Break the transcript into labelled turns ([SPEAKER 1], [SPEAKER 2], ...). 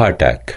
[SPEAKER 1] heart attack.